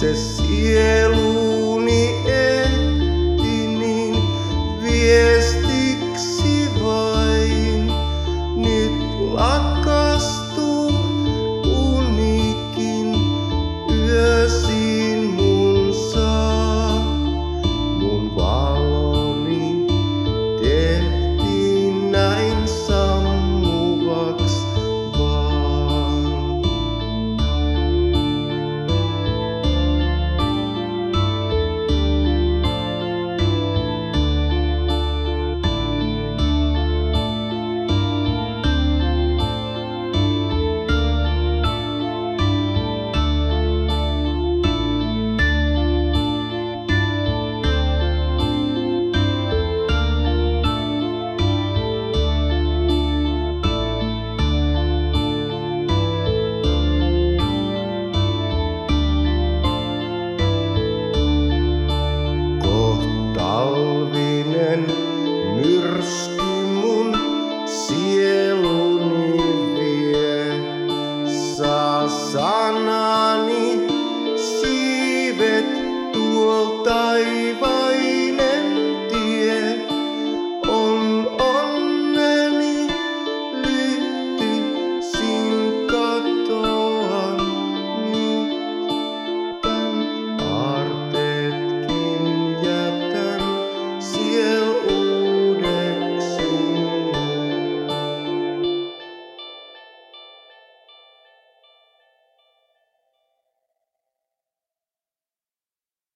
ese cielo saw